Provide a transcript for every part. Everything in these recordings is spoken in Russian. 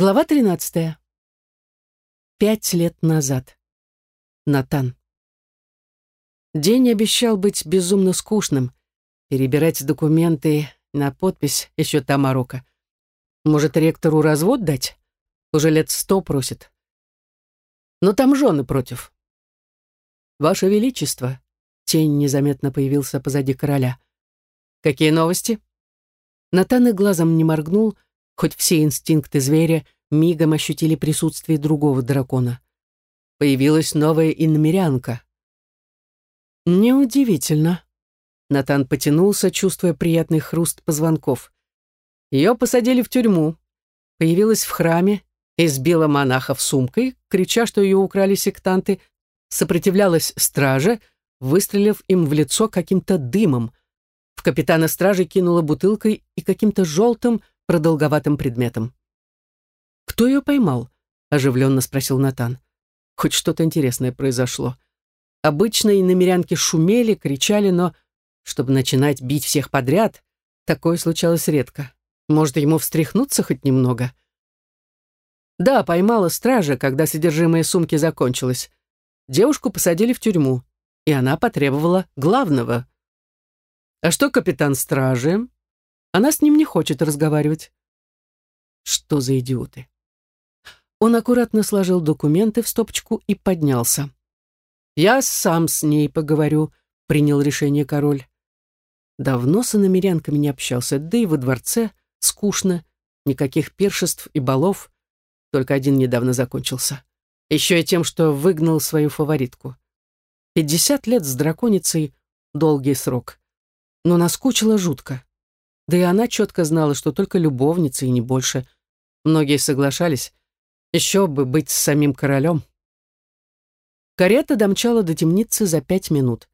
Глава 13. Пять лет назад. Натан. День обещал быть безумно скучным. Перебирать документы на подпись еще та морока. Может, ректору развод дать? Уже лет сто просит. Но там жены против. Ваше Величество. Тень незаметно появился позади короля. Какие новости? Натан и глазом не моргнул, — хоть все инстинкты зверя мигом ощутили присутствие другого дракона. Появилась новая иномерянка. Неудивительно. Натан потянулся, чувствуя приятный хруст позвонков. Ее посадили в тюрьму. Появилась в храме, избила монахов сумкой, крича, что ее украли сектанты, сопротивлялась страже, выстрелив им в лицо каким-то дымом. В капитана стражи кинула бутылкой и каким-то желтым, продолговатым предметом. «Кто ее поймал?» — оживленно спросил Натан. «Хоть что-то интересное произошло. Обычно и намерянки шумели, кричали, но, чтобы начинать бить всех подряд, такое случалось редко. Может, ему встряхнуться хоть немного?» «Да, поймала стража, когда содержимое сумки закончилось. Девушку посадили в тюрьму, и она потребовала главного». «А что капитан стражи?» Она с ним не хочет разговаривать. Что за идиоты? Он аккуратно сложил документы в стопочку и поднялся. «Я сам с ней поговорю», — принял решение король. Давно с иномерянками не общался, да и во дворце скучно, никаких пиршеств и балов, только один недавно закончился. Еще и тем, что выгнал свою фаворитку. Пятьдесят лет с драконицей — долгий срок. Но наскучило жутко. Да и она четко знала, что только любовница и не больше. Многие соглашались. Еще бы быть с самим королем. Карета домчала до темницы за пять минут.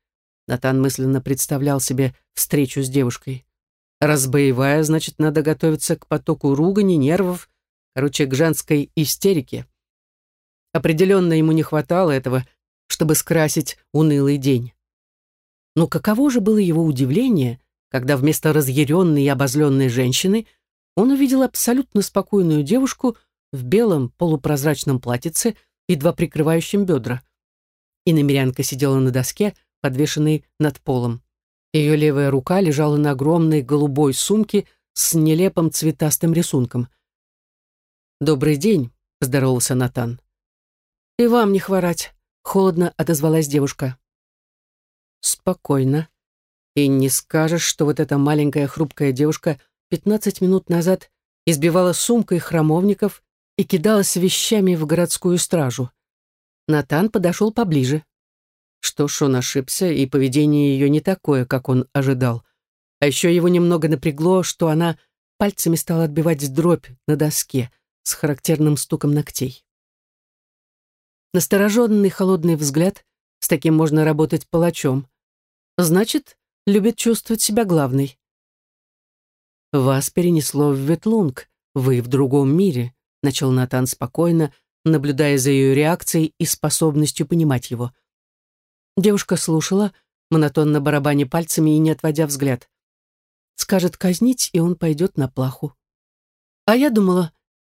Натан мысленно представлял себе встречу с девушкой. Раз боевая, значит, надо готовиться к потоку ругани, нервов, короче, к женской истерике. Определенно ему не хватало этого, чтобы скрасить унылый день. Но каково же было его удивление, когда вместо разъяренной и обозленной женщины он увидел абсолютно спокойную девушку в белом полупрозрачном платьице, едва прикрывающем бедра. И намерянка сидела на доске, подвешенной над полом. Ее левая рука лежала на огромной голубой сумке с нелепым цветастым рисунком. «Добрый день», — поздоровался Натан. «И вам не хворать», — холодно отозвалась девушка. «Спокойно», и не скажешь, что вот эта маленькая хрупкая девушка 15 минут назад избивала сумкой храмовников и кидалась вещами в городскую стражу. Натан подошел поближе. Что ж, он ошибся, и поведение ее не такое, как он ожидал. А еще его немного напрягло, что она пальцами стала отбивать дробь на доске с характерным стуком ногтей. Настороженный холодный взгляд, с таким можно работать палачом. Значит, любит чувствовать себя главной. «Вас перенесло в Ветлунг, вы в другом мире», начал Натан спокойно, наблюдая за ее реакцией и способностью понимать его. Девушка слушала, монотонно барабаня пальцами и не отводя взгляд. Скажет казнить, и он пойдет на плаху. А я думала,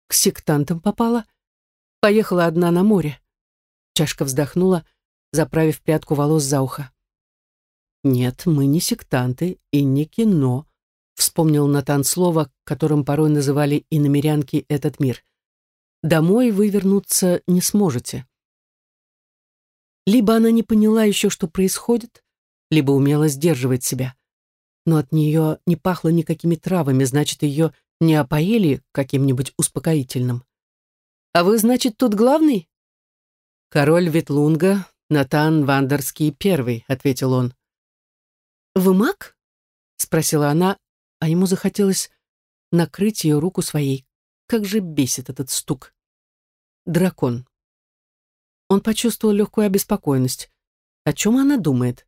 к сектантам попала. Поехала одна на море. Чашка вздохнула, заправив прядку волос за ухо. «Нет, мы не сектанты и не кино», — вспомнил Натан слово, которым порой называли иномерянки этот мир. «Домой вы вернуться не сможете». Либо она не поняла еще, что происходит, либо умела сдерживать себя. Но от нее не пахло никакими травами, значит, ее не опоили каким-нибудь успокоительным. «А вы, значит, тут главный?» «Король Ветлунга, Натан Вандерский первый», — ответил он. «Вы маг?» — спросила она, а ему захотелось накрыть ее руку своей. Как же бесит этот стук. Дракон. Он почувствовал легкую обеспокоенность. О чем она думает?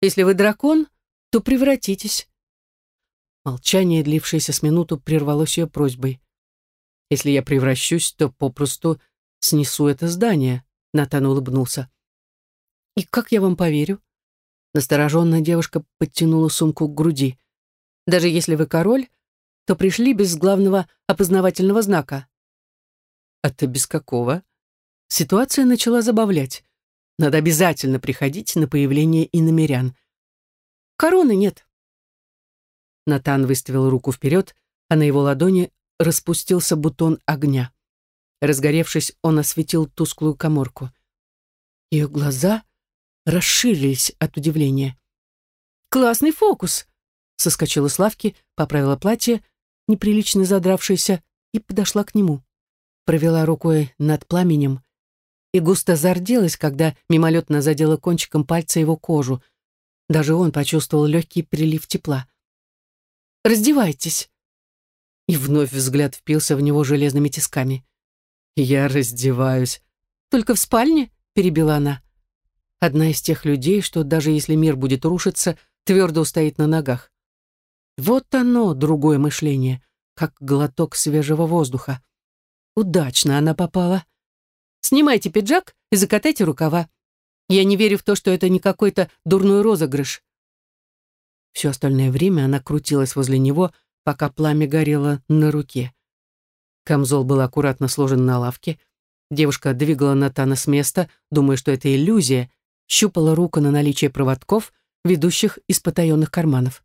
«Если вы дракон, то превратитесь». Молчание, длившееся с минуту, прервалось ее просьбой. «Если я превращусь, то попросту снесу это здание», — Натан улыбнулся. «И как я вам поверю?» Настороженная девушка подтянула сумку к груди. «Даже если вы король, то пришли без главного опознавательного знака. А ты без какого? Ситуация начала забавлять. Надо обязательно приходить на появление иномерян. Короны нет. Натан выставил руку вперед, а на его ладони распустился бутон огня. Разгоревшись, он осветил тусклую коморку. Ее глаза расширились от удивления. «Классный фокус!» Соскочила с лавки, поправила платье, неприлично задравшееся, и подошла к нему. Провела рукой над пламенем и густо зарделась, когда мимолетно задела кончиком пальца его кожу. Даже он почувствовал легкий прилив тепла. «Раздевайтесь!» И вновь взгляд впился в него железными тисками. «Я раздеваюсь. Только в спальне?» — перебила она. Одна из тех людей, что даже если мир будет рушиться, твердо устоит на ногах. Вот оно, другое мышление, как глоток свежего воздуха. Удачно она попала. Снимайте пиджак и закатайте рукава. Я не верю в то, что это не какой-то дурной розыгрыш. Все остальное время она крутилась возле него, пока пламя горело на руке. Камзол был аккуратно сложен на лавке. Девушка двигала Натана с места, думая, что это иллюзия, щупала руку на наличие проводков, ведущих из потаенных карманов.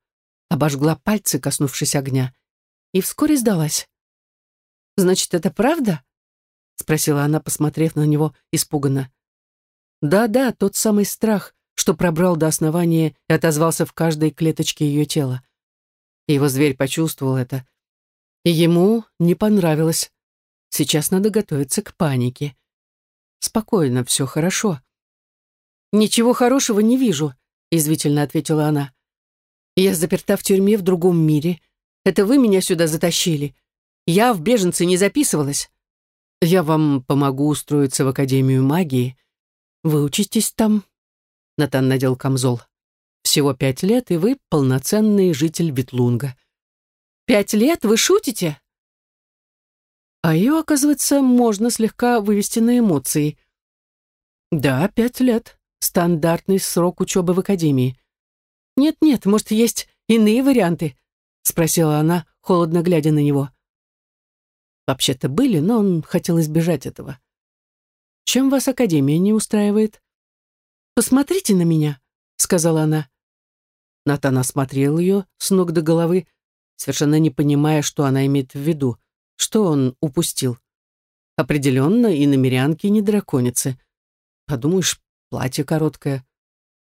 Обожгла пальцы, коснувшись огня, и вскоре сдалась. «Значит, это правда?» — спросила она, посмотрев на него испуганно. «Да-да, тот самый страх, что пробрал до основания и отозвался в каждой клеточке ее тела. Его зверь почувствовал это. И ему не понравилось. Сейчас надо готовиться к панике. Спокойно, все хорошо. «Ничего хорошего не вижу», — извительно ответила она. «Я заперта в тюрьме в другом мире. Это вы меня сюда затащили. Я в беженцы не записывалась. Я вам помогу устроиться в Академию магии. Вы учитесь там?» Натан надел камзол. «Всего пять лет, и вы полноценный житель Ветлунга». «Пять лет? Вы шутите?» А ее, оказывается, можно слегка вывести на эмоции. «Да, пять лет», стандартный срок учебы в академии. «Нет-нет, может, есть иные варианты?» — спросила она, холодно глядя на него. Вообще-то были, но он хотел избежать этого. «Чем вас академия не устраивает?» «Посмотрите на меня», — сказала она. Натан осмотрел ее с ног до головы, совершенно не понимая, что она имеет в виду, что он упустил. Определенно, и намерянки не драконицы. Подумаешь, платье короткое.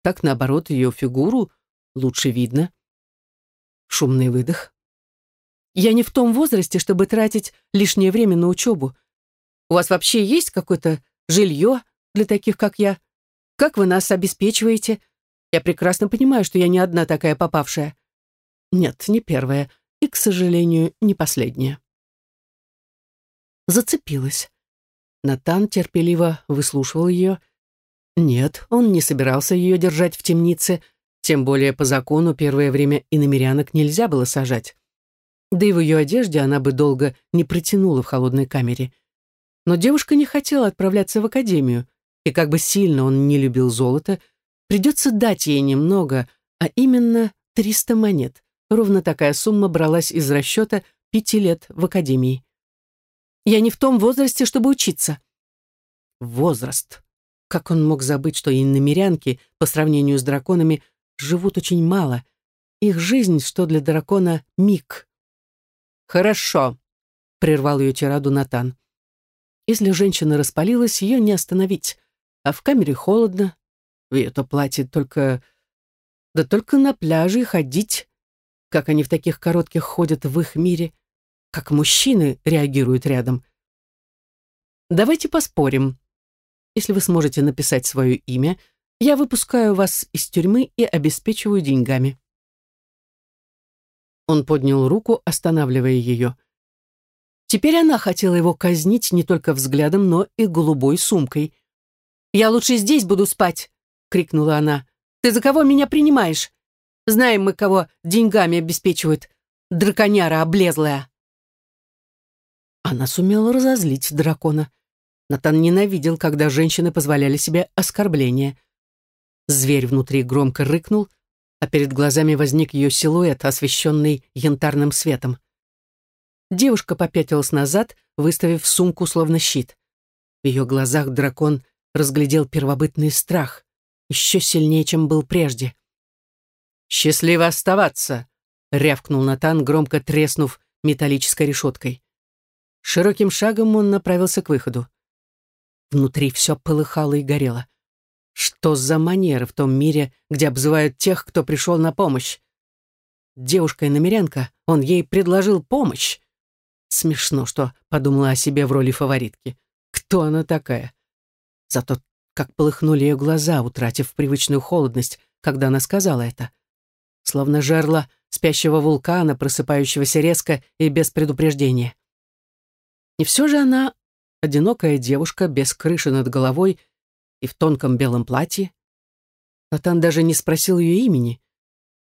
Так, наоборот, ее фигуру лучше видно. Шумный выдох. Я не в том возрасте, чтобы тратить лишнее время на учебу. У вас вообще есть какое-то жилье для таких, как я? Как вы нас обеспечиваете? Я прекрасно понимаю, что я не одна такая попавшая. Нет, не первая. И, к сожалению, не последняя. Зацепилась. Натан терпеливо выслушивал ее, нет, он не собирался ее держать в темнице, тем более по закону первое время и намерянок нельзя было сажать. Да и в ее одежде она бы долго не протянула в холодной камере. Но девушка не хотела отправляться в академию, и как бы сильно он не любил золото, придется дать ей немного, а именно 300 монет. Ровно такая сумма бралась из расчета пяти лет в академии. «Я не в том возрасте, чтобы учиться». «Возраст», как он мог забыть, что иномерянки, по сравнению с драконами, живут очень мало. Их жизнь, что для дракона, миг. «Хорошо», — прервал ее тираду Натан. Если женщина распалилась, ее не остановить. А в камере холодно. В ее-то платье только... Да только на пляже ходить. Как они в таких коротких ходят в их мире. Как мужчины реагируют рядом. Давайте поспорим. Если вы сможете написать свое имя, я выпускаю вас из тюрьмы и обеспечиваю деньгами». Он поднял руку, останавливая ее. Теперь она хотела его казнить не только взглядом, но и голубой сумкой. «Я лучше здесь буду спать!» — крикнула она. «Ты за кого меня принимаешь? Знаем мы, кого деньгами обеспечивают. Драконяра облезлая!» Она сумела разозлить дракона. Натан ненавидел, когда женщины позволяли себе оскорбления. Зверь внутри громко рыкнул, а перед глазами возник ее силуэт, освещенный янтарным светом. Девушка попятилась назад, выставив сумку словно щит. В ее глазах дракон разглядел первобытный страх, еще сильнее, чем был прежде. «Счастливо оставаться!» — рявкнул Натан, громко треснув металлической решеткой. Широким шагом он направился к выходу. Внутри все полыхало и горело. Что за манеры в том мире, где обзывают тех, кто пришел на помощь? Девушка-иномерянка, он ей предложил помощь. Смешно, что подумала о себе в роли фаворитки. Кто она такая? Зато как полыхнули ее глаза, утратив привычную холодность, когда она сказала это. Словно жерла спящего вулкана, просыпающегося резко и без предупреждения. И все же она одинокая девушка без крыши над головой и в тонком белом платье. Натан даже не спросил ее имени.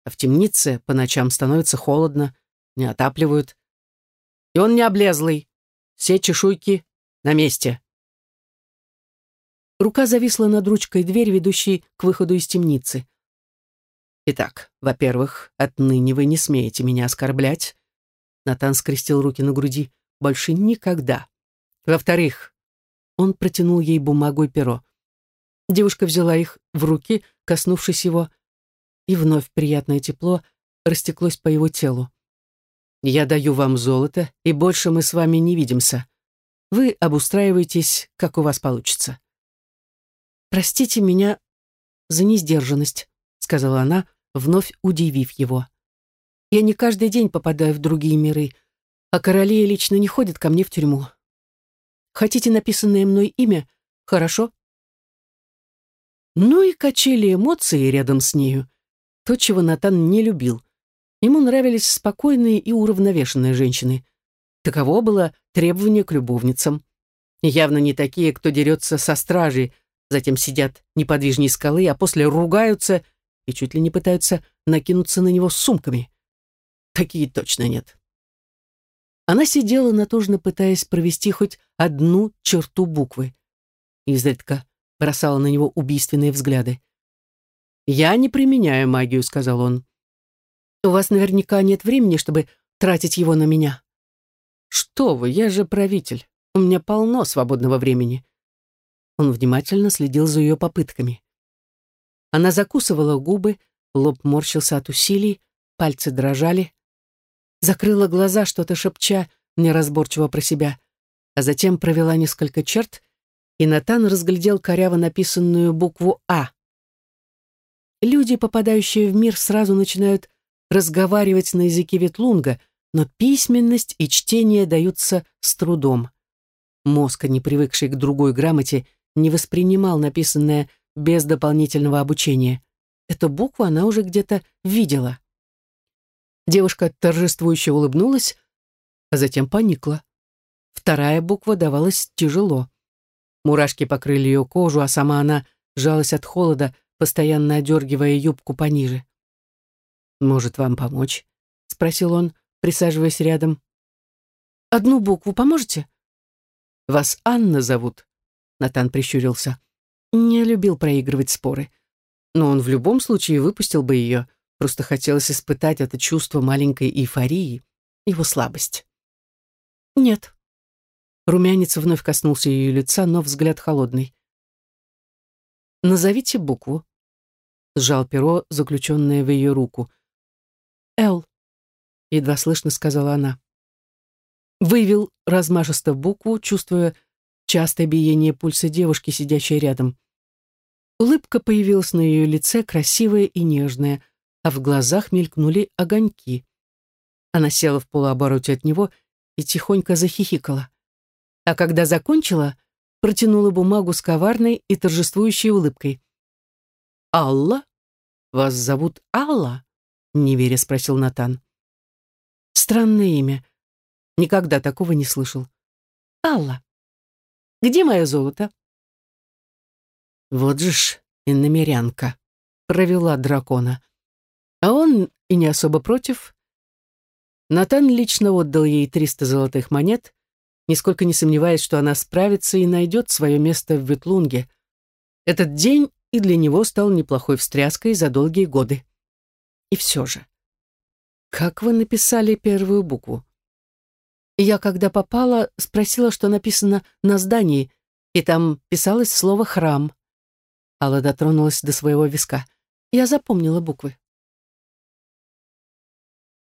А в темнице по ночам становится холодно, не отапливают. И он не облезлый. Все чешуйки на месте. Рука зависла над ручкой двери, ведущей к выходу из темницы. Итак, во-первых, отныне вы не смеете меня оскорблять. Натан скрестил руки на груди. Больше никогда. Во-вторых, он протянул ей бумагу и перо. Девушка взяла их в руки, коснувшись его, и вновь приятное тепло растеклось по его телу. «Я даю вам золото, и больше мы с вами не видимся. Вы обустраиваетесь, как у вас получится». «Простите меня за несдержанность», — сказала она, вновь удивив его. «Я не каждый день попадаю в другие миры, а короли лично не ходят ко мне в тюрьму. Хотите написанное мной имя? Хорошо?» Ну и качели эмоции рядом с нею. То, чего Натан не любил. Ему нравились спокойные и уравновешенные женщины. Таково было требование к любовницам. Явно не такие, кто дерется со стражей, затем сидят неподвижнее скалы, а после ругаются и чуть ли не пытаются накинуться на него сумками. Такие точно нет. Она сидела натужно, пытаясь провести хоть одну черту буквы. Изредка бросала на него убийственные взгляды. «Я не применяю магию», — сказал он. «У вас наверняка нет времени, чтобы тратить его на меня». «Что вы, я же правитель. У меня полно свободного времени». Он внимательно следил за ее попытками. Она закусывала губы, лоб морщился от усилий, пальцы дрожали. Закрыла глаза, что-то шепча, неразборчиво про себя, а затем провела несколько черт и Натан разглядел коряво написанную букву «А». Люди, попадающие в мир, сразу начинают разговаривать на языке ветлунга, но письменность и чтение даются с трудом. Мозг, не привыкший к другой грамоте, не воспринимал написанное без дополнительного обучения. Эту букву она уже где-то видела. Девушка торжествующе улыбнулась, а затем поникла. Вторая буква давалась тяжело. Мурашки покрыли ее кожу, а сама она жалась от холода, постоянно одергивая юбку пониже. «Может, вам помочь?» — спросил он, присаживаясь рядом. «Одну букву поможете?» «Вас Анна зовут?» — Натан прищурился. Не любил проигрывать споры. Но он в любом случае выпустил бы ее, просто хотелось испытать это чувство маленькой эйфории, его слабость. «Нет», Румянец вновь коснулся ее лица, но взгляд холодный. «Назовите букву», — сжал перо, заключенное в ее руку. «Л», — едва слышно сказала она. Вывел размашисто букву, чувствуя частое биение пульса девушки, сидящей рядом. Улыбка появилась на ее лице, красивая и нежная, а в глазах мелькнули огоньки. Она села в полуобороте от него и тихонько захихикала а когда закончила, протянула бумагу с коварной и торжествующей улыбкой. «Алла? Вас зовут Алла?» — неверя спросил Натан. «Странное имя. Никогда такого не слышал. Алла. Где мое золото?» Вот же ж иномерянка. Провела дракона. А он и не особо против. Натан лично отдал ей триста золотых монет, нисколько не сомневаясь, что она справится и найдет свое место в Ветлунге. Этот день и для него стал неплохой встряской за долгие годы. И все же. Как вы написали первую букву? Я, когда попала, спросила, что написано на здании, и там писалось слово «храм». Алла дотронулась до своего виска. Я запомнила буквы.